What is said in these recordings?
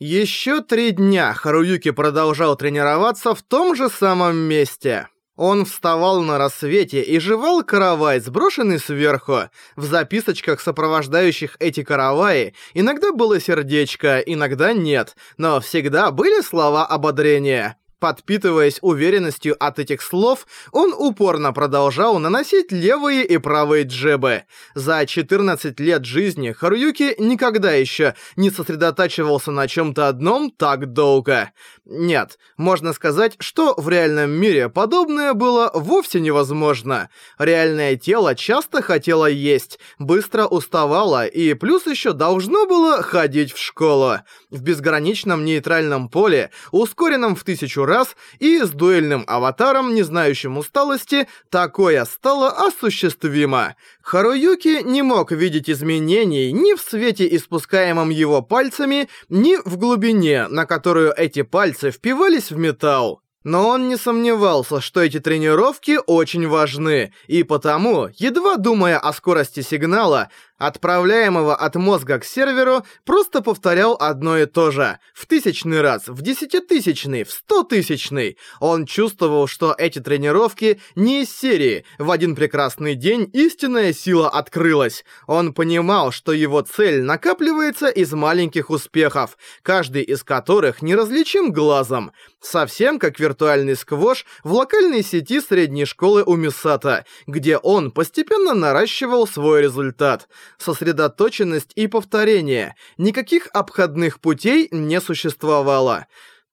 Еще три дня Харуюки продолжал тренироваться в том же самом месте. Он вставал на рассвете и жевал каравай, сброшенный сверху. В записочках, сопровождающих эти караваи, иногда было сердечко, иногда нет, но всегда были слова ободрения. Подпитываясь уверенностью от этих слов, он упорно продолжал наносить левые и правые джебы. За 14 лет жизни Харуюки никогда еще не сосредотачивался на чем-то одном так долго. Нет, можно сказать, что в реальном мире подобное было вовсе невозможно. Реальное тело часто хотело есть, быстро уставало и плюс еще должно было ходить в школу. В безграничном нейтральном поле, ускоренном в тысячу раз, и с дуэльным аватаром, не знающим усталости, такое стало осуществимо. Харуюки не мог видеть изменений ни в свете, испускаемом его пальцами, ни в глубине, на которую эти пальцы впивались в металл. Но он не сомневался, что эти тренировки очень важны, и потому, едва думая о скорости сигнала, отправляемого от мозга к серверу, просто повторял одно и то же. В тысячный раз, в десятитысячный, в стотысячный. Он чувствовал, что эти тренировки не из серии. В один прекрасный день истинная сила открылась. Он понимал, что его цель накапливается из маленьких успехов, каждый из которых неразличим глазом. Совсем как виртуальный сквош в локальной сети средней школы у Мисата, где он постепенно наращивал свой результат сосредоточенность и повторение. Никаких обходных путей не существовало.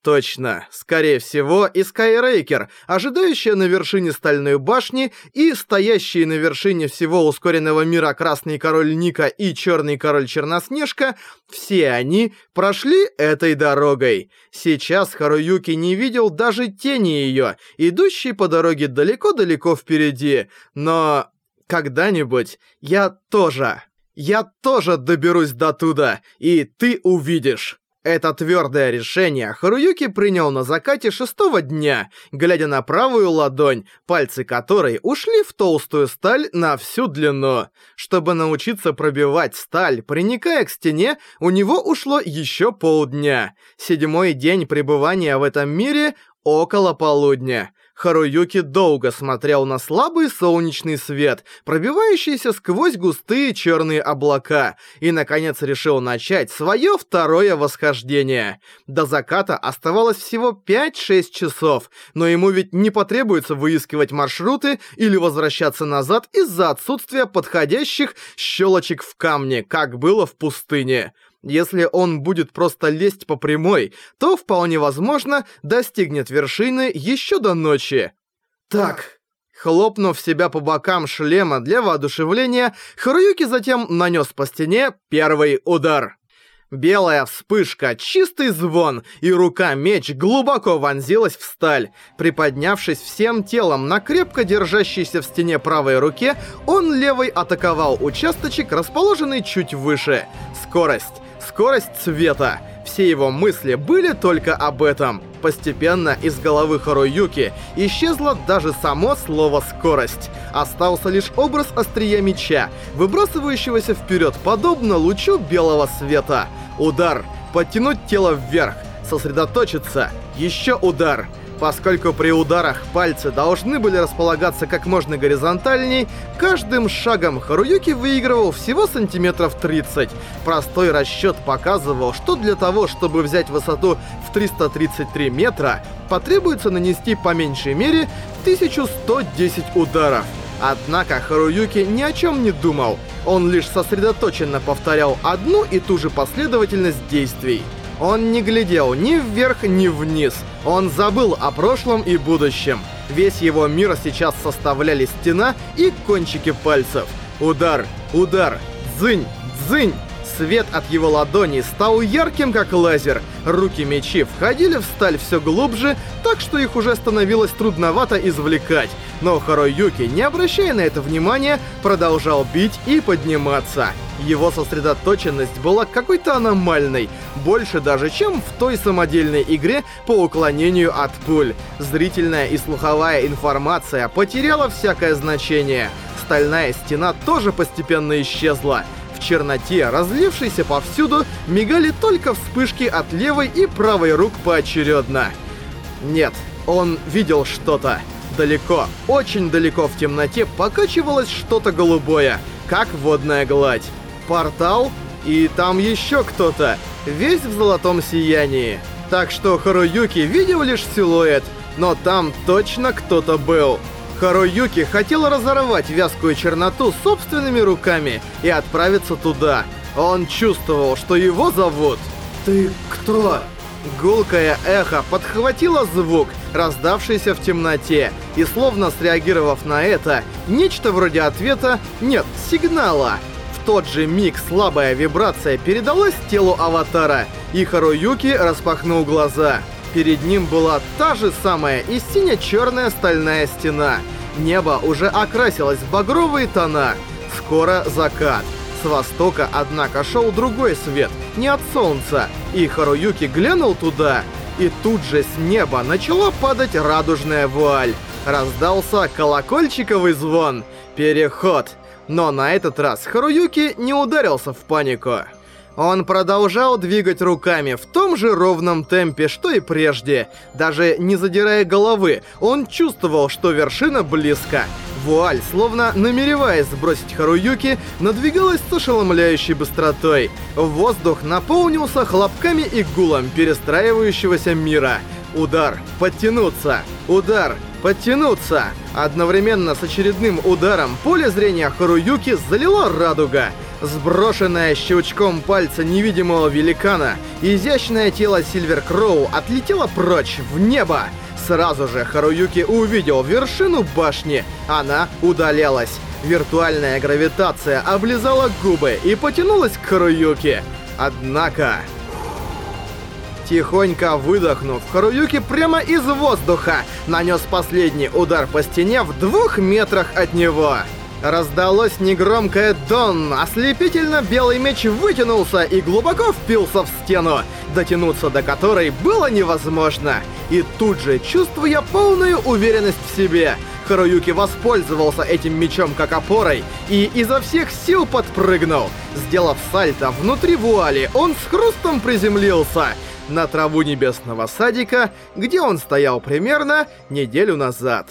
Точно, скорее всего, и Скайрейкер, ожидающая на вершине Стальной башни и стоящие на вершине всего ускоренного мира Красный Король Ника и Черный Король Черноснежка, все они прошли этой дорогой. Сейчас Харуюки не видел даже тени ее, идущей по дороге далеко-далеко впереди, но когда-нибудь я тоже я тоже доберусь до туда, и ты увидишь. Это твердое решение Харуюки принял на закате шестого дня, глядя на правую ладонь, пальцы которой ушли в толстую сталь на всю длину. Чтобы научиться пробивать сталь, приникая к стене, у него ушло еще полдня. Седьмой день пребывания в этом мире — около полудня. Харуюки долго смотрел на слабый солнечный свет, пробивающийся сквозь густые черные облака, и, наконец, решил начать свое второе восхождение. До заката оставалось всего 5-6 часов, но ему ведь не потребуется выискивать маршруты или возвращаться назад из-за отсутствия подходящих щелочек в камне, как было в пустыне. Если он будет просто лезть по прямой, то, вполне возможно, достигнет вершины еще до ночи. Так... Хлопнув себя по бокам шлема для воодушевления, Харуюки затем нанес по стене первый удар. Белая вспышка, чистый звон, и рука-меч глубоко вонзилась в сталь. Приподнявшись всем телом на крепко держащейся в стене правой руке, он левой атаковал участочек, расположенный чуть выше. Скорость скорость света. Все его мысли были только об этом. Постепенно из головы Харуюки исчезло даже само слово «скорость». Остался лишь образ острия меча, выбрасывающегося вперед подобно лучу белого света. Удар. Подтянуть тело вверх. Сосредоточиться. Еще удар. Поскольку при ударах пальцы должны были располагаться как можно горизонтальней, каждым шагом Харуюки выигрывал всего сантиметров 30. Простой расчет показывал, что для того, чтобы взять высоту в 333 метра, потребуется нанести по меньшей мере 1110 ударов. Однако Харуюки ни о чем не думал. Он лишь сосредоточенно повторял одну и ту же последовательность действий. Он не глядел ни вверх, ни вниз. Он забыл о прошлом и будущем. Весь его мир сейчас составляли стена и кончики пальцев. Удар, удар, дзынь, дзынь. Свет от его ладони стал ярким, как лазер. Руки мечи входили в сталь все глубже, так что их уже становилось трудновато извлекать. Но Харой не обращая на это внимания, продолжал бить и подниматься. Его сосредоточенность была какой-то аномальной, больше даже, чем в той самодельной игре по уклонению от пуль. Зрительная и слуховая информация потеряла всякое значение. Стальная стена тоже постепенно исчезла черноте, разлившейся повсюду, мигали только вспышки от левой и правой рук поочередно. Нет, он видел что-то. Далеко, очень далеко в темноте покачивалось что-то голубое, как водная гладь. Портал? И там еще кто-то, весь в золотом сиянии. Так что Харуюки видел лишь силуэт, но там точно кто-то был. Харуюки хотел разорвать вязкую черноту собственными руками и отправиться туда. Он чувствовал, что его зовут. «Ты кто?» Гулкое эхо подхватило звук, раздавшийся в темноте, и словно среагировав на это, нечто вроде ответа «нет, сигнала». В тот же миг слабая вибрация передалась телу аватара, и Харуюки распахнул глаза. Перед ним была та же самая и сине-черная стальная стена. Небо уже окрасилось в багровые тона. Скоро закат. С востока, однако, шел другой свет, не от солнца. И Харуюки глянул туда, и тут же с неба начала падать радужная вуаль. Раздался колокольчиковый звон. Переход. Но на этот раз Харуюки не ударился в панику. Он продолжал двигать руками в том же ровном темпе, что и прежде. Даже не задирая головы, он чувствовал, что вершина близко. Вуаль, словно намереваясь сбросить Харуюки, надвигалась с ошеломляющей быстротой. Воздух наполнился хлопками и гулом перестраивающегося мира. Удар, подтянуться, удар, подтянуться. Одновременно с очередным ударом поле зрения Харуюки залило радуга — Сброшенное щелчком пальца невидимого великана, изящное тело Сильвер Кроу отлетело прочь в небо. Сразу же Харуюки увидел вершину башни. Она удалялась. Виртуальная гравитация облизала губы и потянулась к Харуюки. Однако... Тихонько выдохнув, Харуюки прямо из воздуха нанес последний удар по стене в двух метрах от него. Раздалось негромкое «Дон», ослепительно белый меч вытянулся и глубоко впился в стену, дотянуться до которой было невозможно. И тут же, чувствуя полную уверенность в себе, Харуюки воспользовался этим мечом как опорой и изо всех сил подпрыгнул. Сделав сальто внутри вуали, он с хрустом приземлился на траву небесного садика, где он стоял примерно неделю назад.